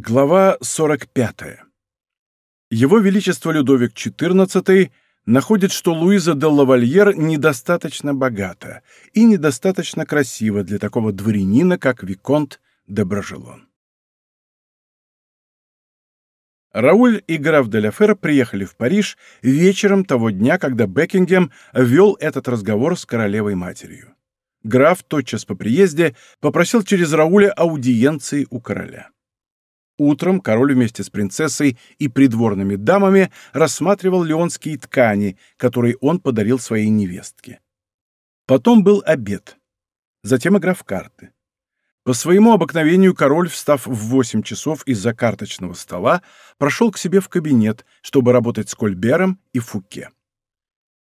Глава 45. Его Величество Людовик XIV находит, что Луиза де Лавальер недостаточно богата и недостаточно красива для такого дворянина, как Виконт де Бражелон. Рауль и граф де Ляфер приехали в Париж вечером того дня, когда Бекингем вел этот разговор с королевой-матерью. Граф тотчас по приезде попросил через Рауля аудиенции у короля. Утром король вместе с принцессой и придворными дамами рассматривал леонские ткани, которые он подарил своей невестке. Потом был обед. Затем игра в карты. По своему обыкновению король, встав в восемь часов из-за карточного стола, прошел к себе в кабинет, чтобы работать с Кольбером и Фуке.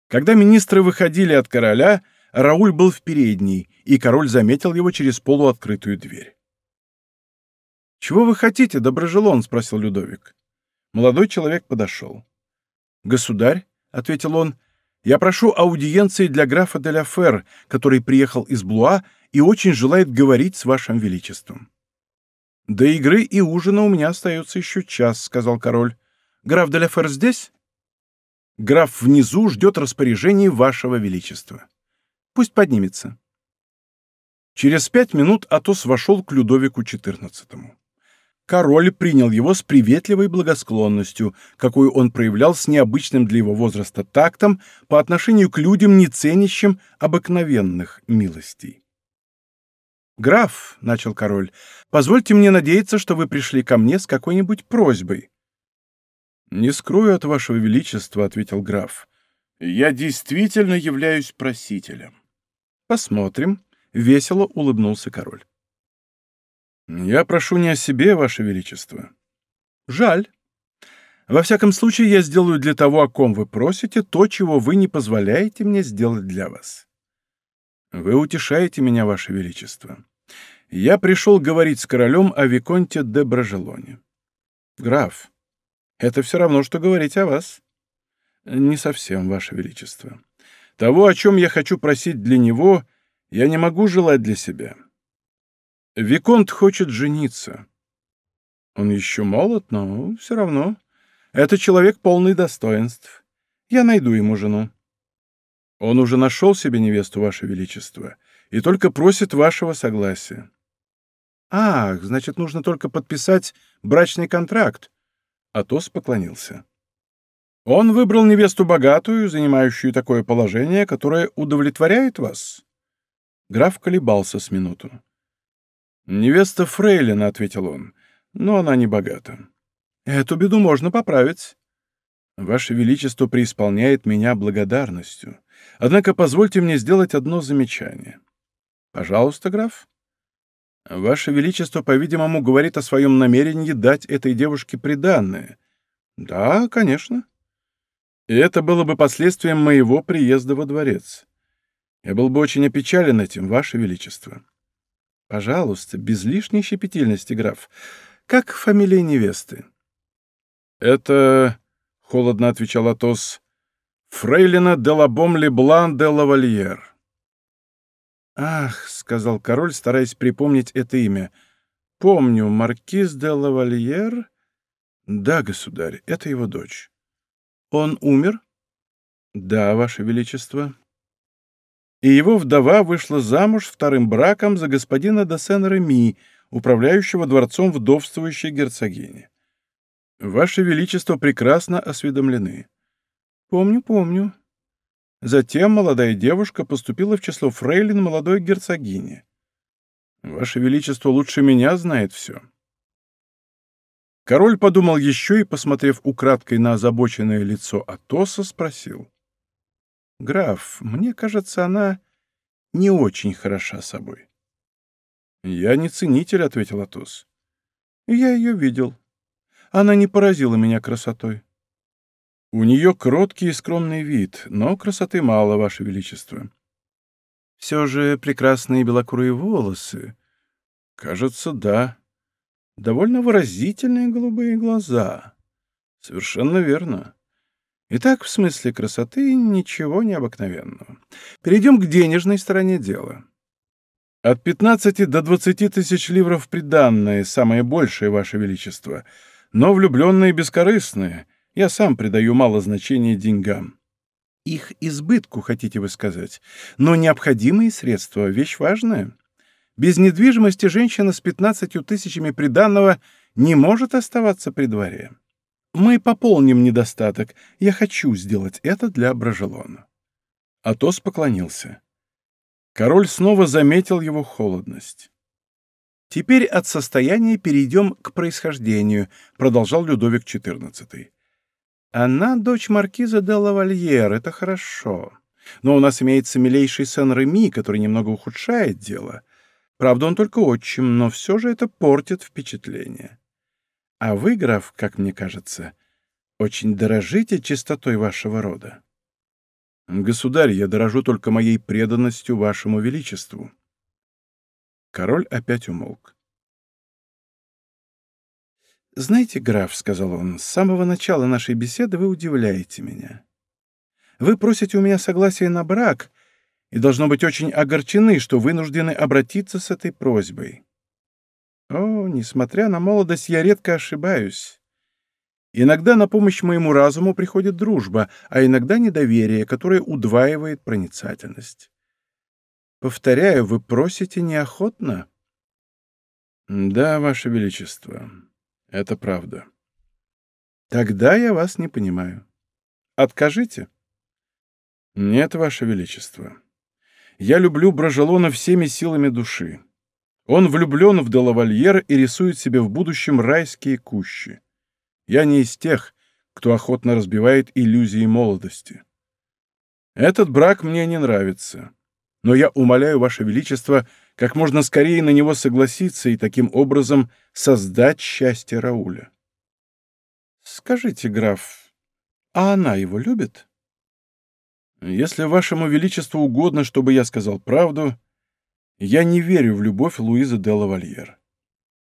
Когда министры выходили от короля, Рауль был в передней, и король заметил его через полуоткрытую дверь. «Чего вы хотите, Доброжелон?» — спросил Людовик. Молодой человек подошел. «Государь», — ответил он, — «я прошу аудиенции для графа де Фер, который приехал из Блуа и очень желает говорить с вашим величеством». «До игры и ужина у меня остается еще час», — сказал король. «Граф де Фер здесь?» «Граф внизу ждет распоряжений вашего величества. Пусть поднимется». Через пять минут Атос вошел к Людовику XIV. Король принял его с приветливой благосклонностью, какую он проявлял с необычным для его возраста тактом по отношению к людям, не ценящим обыкновенных милостей. «Граф», — начал король, — «позвольте мне надеяться, что вы пришли ко мне с какой-нибудь просьбой». «Не скрою от вашего величества», — ответил граф. «Я действительно являюсь просителем». «Посмотрим», — весело улыбнулся король. «Я прошу не о себе, Ваше Величество». «Жаль. Во всяком случае, я сделаю для того, о ком вы просите, то, чего вы не позволяете мне сделать для вас». «Вы утешаете меня, Ваше Величество. Я пришел говорить с королем о Виконте де Бражелоне». «Граф, это все равно, что говорить о вас». «Не совсем, Ваше Величество. Того, о чем я хочу просить для него, я не могу желать для себя». Виконт хочет жениться. Он еще молод, но все равно. Это человек полный достоинств. Я найду ему жену. Он уже нашел себе невесту, Ваше Величество, и только просит вашего согласия. Ах, значит, нужно только подписать брачный контракт. Атос поклонился. Он выбрал невесту богатую, занимающую такое положение, которое удовлетворяет вас. Граф колебался с минуту. «Невеста Фрейлина», — ответил он, — «но она не богата». «Эту беду можно поправить». «Ваше Величество преисполняет меня благодарностью. Однако позвольте мне сделать одно замечание». «Пожалуйста, граф». «Ваше Величество, по-видимому, говорит о своем намерении дать этой девушке приданное». «Да, конечно». «И это было бы последствием моего приезда во дворец. Я был бы очень опечален этим, Ваше Величество». Пожалуйста, без лишней щепетильности, граф. Как фамилия невесты? Это, — холодно отвечал Атос, — фрейлина де лабом Леблан де лавальер. Ах, — сказал король, стараясь припомнить это имя. Помню, маркиз де лавальер? Да, государь, это его дочь. Он умер? Да, ваше величество и его вдова вышла замуж вторым браком за господина де Сен-Реми, управляющего дворцом вдовствующей герцогини. Ваше Величество прекрасно осведомлены. Помню, помню. Затем молодая девушка поступила в число фрейлин молодой герцогини. Ваше Величество лучше меня знает все. Король подумал еще и, посмотрев украдкой на озабоченное лицо Атоса, спросил. «Граф, мне кажется, она не очень хороша собой». «Я не ценитель», — ответил Атос. «Я ее видел. Она не поразила меня красотой». «У нее кроткий и скромный вид, но красоты мало, Ваше Величество». «Все же прекрасные белокурые волосы». «Кажется, да. Довольно выразительные голубые глаза». «Совершенно верно. Итак, в смысле красоты ничего необыкновенного. Перейдем к денежной стороне дела. От 15 до 20 тысяч ливров приданное, самое большее, Ваше Величество. Но влюбленные бескорыстные. Я сам придаю мало значения деньгам. Их избытку, хотите вы сказать. Но необходимые средства — вещь важная. Без недвижимости женщина с 15 тысячами приданного не может оставаться при дворе. Мы пополним недостаток. Я хочу сделать это для Брожелона. Атос поклонился. Король снова заметил его холодность. «Теперь от состояния перейдем к происхождению», — продолжал Людовик XIV. «Она дочь маркиза де Лавальер, это хорошо. Но у нас имеется милейший Сен-Реми, который немного ухудшает дело. Правда, он только отчим, но все же это портит впечатление. А вы, граф, как мне кажется, очень дорожите чистотой вашего рода. Государь, я дорожу только моей преданностью вашему величеству. Король опять умолк. «Знаете, граф, — сказал он, — с самого начала нашей беседы вы удивляете меня. Вы просите у меня согласия на брак и, должно быть, очень огорчены, что вынуждены обратиться с этой просьбой. О, несмотря на молодость, я редко ошибаюсь. Иногда на помощь моему разуму приходит дружба, а иногда недоверие, которое удваивает проницательность. Повторяю, вы просите неохотно? Да, Ваше Величество, это правда. Тогда я вас не понимаю. Откажите. Нет, Ваше Величество. Я люблю Брожелона всеми силами души. Он влюблен в Делавальер и рисует себе в будущем райские кущи. Я не из тех, кто охотно разбивает иллюзии молодости. Этот брак мне не нравится, но я умоляю, Ваше Величество, как можно скорее на него согласиться и таким образом создать счастье Рауля. Скажите, граф, а она его любит? Если Вашему Величеству угодно, чтобы я сказал правду, я не верю в любовь Луизы де Лавальер.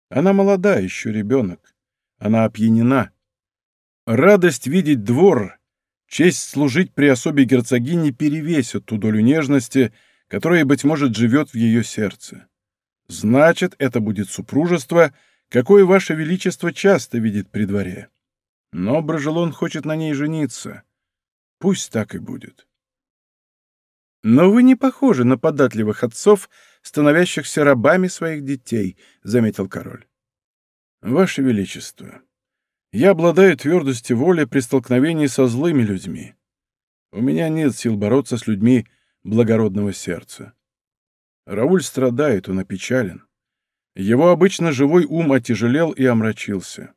Она молода, еще ребенок. Она опьянена. Радость видеть двор, честь служить при особе герцогини перевесят ту долю нежности, которая, быть может, живет в ее сердце. Значит, это будет супружество, какое Ваше Величество часто видит при дворе. Но Брожелон хочет на ней жениться. Пусть так и будет. «Но вы не похожи на податливых отцов, становящихся рабами своих детей», — заметил король. «Ваше Величество, я обладаю твердостью воли при столкновении со злыми людьми. У меня нет сил бороться с людьми благородного сердца. Рауль страдает, он опечален. Его обычно живой ум отяжелел и омрачился.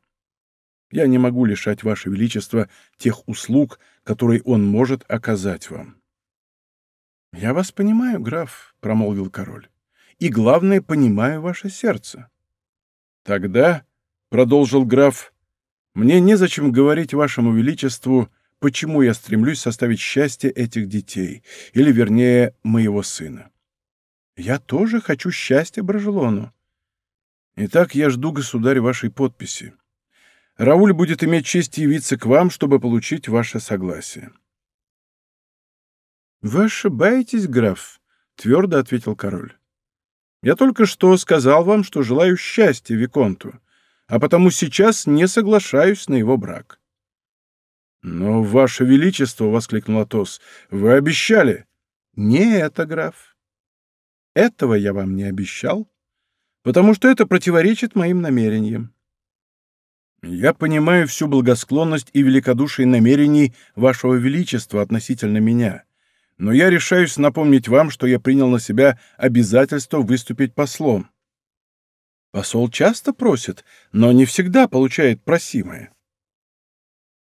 Я не могу лишать Ваше Величество тех услуг, которые он может оказать вам. «Я вас понимаю, граф», — промолвил король, — «и, главное, понимаю ваше сердце». «Тогда», — продолжил граф, — «мне незачем говорить вашему величеству, почему я стремлюсь составить счастье этих детей, или, вернее, моего сына. Я тоже хочу счастья Брожелону. Итак, я жду, государь, вашей подписи. Рауль будет иметь честь явиться к вам, чтобы получить ваше согласие». «Вы ошибаетесь, граф», — твердо ответил король. «Я только что сказал вам, что желаю счастья Виконту, а потому сейчас не соглашаюсь на его брак». «Но, ваше величество», — воскликнул Атос, — «вы обещали». «Не это, граф. Этого я вам не обещал, потому что это противоречит моим намерениям. Я понимаю всю благосклонность и великодушие намерений вашего величества относительно меня» но я решаюсь напомнить вам, что я принял на себя обязательство выступить послом. Посол часто просит, но не всегда получает просимое.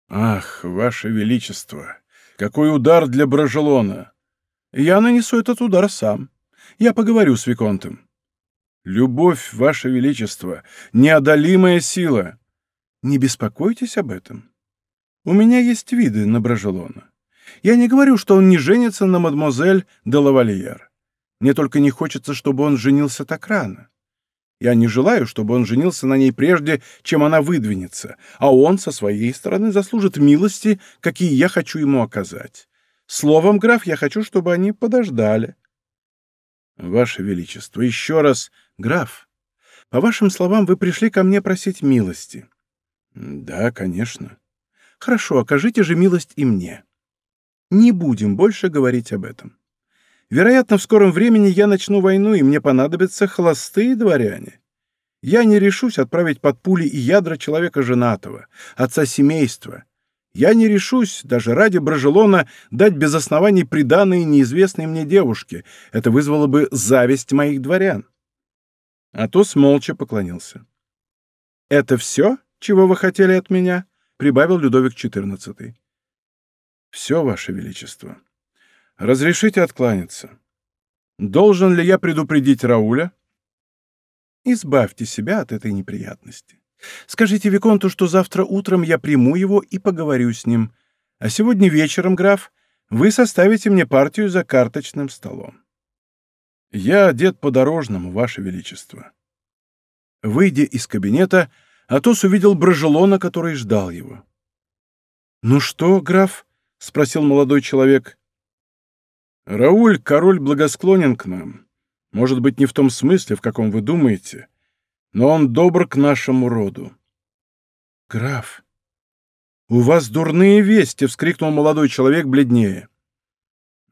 Ах, ваше величество, какой удар для Брожелона! Я нанесу этот удар сам. Я поговорю с Виконтом. Любовь, ваше величество, неодолимая сила. Не беспокойтесь об этом. У меня есть виды на Брожелона. Я не говорю, что он не женится на мадемуазель де лавальер. Мне только не хочется, чтобы он женился так рано. Я не желаю, чтобы он женился на ней прежде, чем она выдвинется, а он со своей стороны заслужит милости, какие я хочу ему оказать. Словом, граф, я хочу, чтобы они подождали. Ваше Величество, еще раз, граф, по вашим словам, вы пришли ко мне просить милости. Да, конечно. Хорошо, окажите же милость и мне. Не будем больше говорить об этом. Вероятно, в скором времени я начну войну, и мне понадобятся холостые дворяне. Я не решусь отправить под пули и ядра человека женатого, отца семейства. Я не решусь, даже ради Брожелона, дать без оснований приданные неизвестной мне девушке. Это вызвало бы зависть моих дворян. Атос молча поклонился. «Это все, чего вы хотели от меня?» — прибавил Людовик XIV. «Все, Ваше Величество. Разрешите откланяться. Должен ли я предупредить Рауля?» «Избавьте себя от этой неприятности. Скажите Виконту, что завтра утром я приму его и поговорю с ним. А сегодня вечером, граф, вы составите мне партию за карточным столом». «Я одет по-дорожному, Ваше Величество». Выйдя из кабинета, Атос увидел Брожелона, который ждал его. «Ну что, граф?» — спросил молодой человек. «Рауль, король благосклонен к нам. Может быть, не в том смысле, в каком вы думаете, но он добр к нашему роду». «Граф, у вас дурные вести!» — вскрикнул молодой человек бледнее.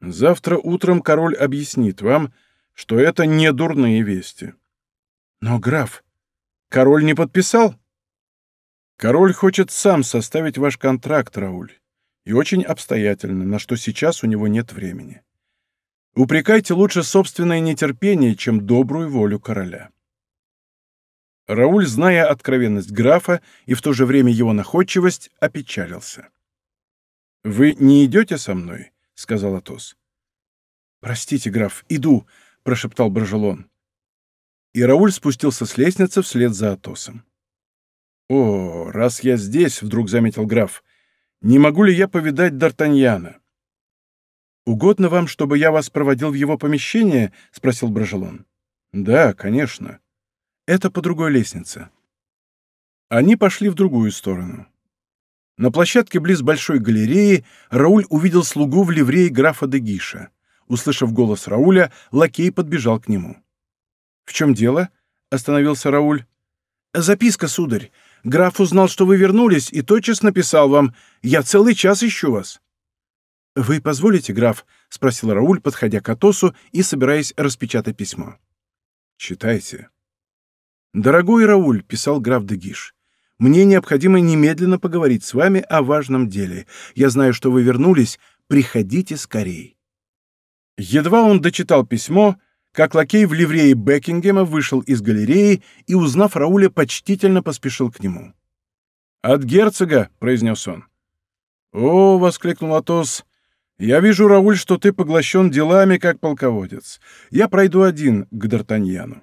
«Завтра утром король объяснит вам, что это не дурные вести. Но, граф, король не подписал? Король хочет сам составить ваш контракт, Рауль, и очень обстоятельно, на что сейчас у него нет времени. Упрекайте лучше собственное нетерпение, чем добрую волю короля. Рауль, зная откровенность графа и в то же время его находчивость, опечалился. «Вы не идете со мной?» — сказал Атос. «Простите, граф, иду», — прошептал Брожелон. И Рауль спустился с лестницы вслед за Атосом. «О, раз я здесь», — вдруг заметил граф, — «не могу ли я повидать Д'Артаньяна?» «Угодно вам, чтобы я вас проводил в его помещение?» — спросил Брожелон. «Да, конечно. Это по другой лестнице». Они пошли в другую сторону. На площадке близ большой галереи Рауль увидел слугу в ливрее графа де Гиша. Услышав голос Рауля, лакей подбежал к нему. «В чем дело?» — остановился Рауль. «Записка, сударь. Граф узнал, что вы вернулись, и тотчас написал вам. Я целый час ищу вас». «Вы позволите, граф?» — спросил Рауль, подходя к Атосу и собираясь распечатать письмо. «Читайте». «Дорогой Рауль», — писал граф Дегиш, — «мне необходимо немедленно поговорить с вами о важном деле. Я знаю, что вы вернулись. Приходите скорей». Едва он дочитал письмо, как лакей в ливрее Бекингема вышел из галереи и, узнав Рауля, почтительно поспешил к нему. «От герцога», — произнес он. «О!» — воскликнул Атос. «Я вижу, Рауль, что ты поглощен делами, как полководец. Я пройду один к Д'Артаньяну».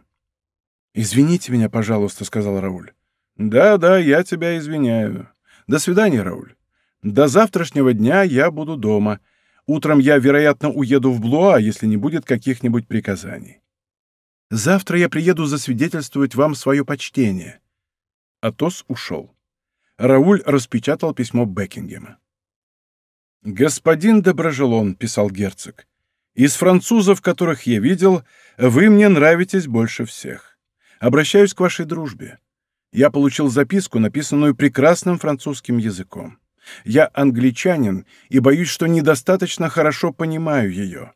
«Извините меня, пожалуйста», — сказал Рауль. «Да, да, я тебя извиняю. До свидания, Рауль. До завтрашнего дня я буду дома. Утром я, вероятно, уеду в Блуа, если не будет каких-нибудь приказаний. Завтра я приеду засвидетельствовать вам свое почтение». Атос ушел. Рауль распечатал письмо Бекингема. «Господин Доброжелон», — писал герцог, — «из французов, которых я видел, вы мне нравитесь больше всех. Обращаюсь к вашей дружбе. Я получил записку, написанную прекрасным французским языком. Я англичанин и боюсь, что недостаточно хорошо понимаю ее.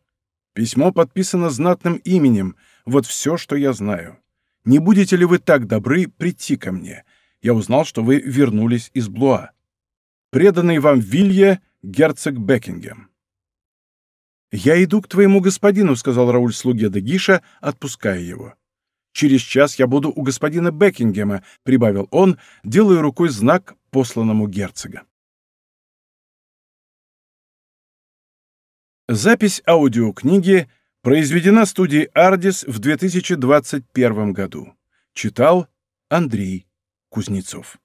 Письмо подписано знатным именем, вот все, что я знаю. Не будете ли вы так добры прийти ко мне? Я узнал, что вы вернулись из Блуа. Преданный вам Вилья, герцог Бекингем. «Я иду к твоему господину», — сказал Рауль слуге Дегиша, отпуская его. «Через час я буду у господина Бекингема», — прибавил он, делая рукой знак посланному герцога. Запись аудиокниги произведена студией «Ардис» в 2021 году. Читал Андрей Кузнецов.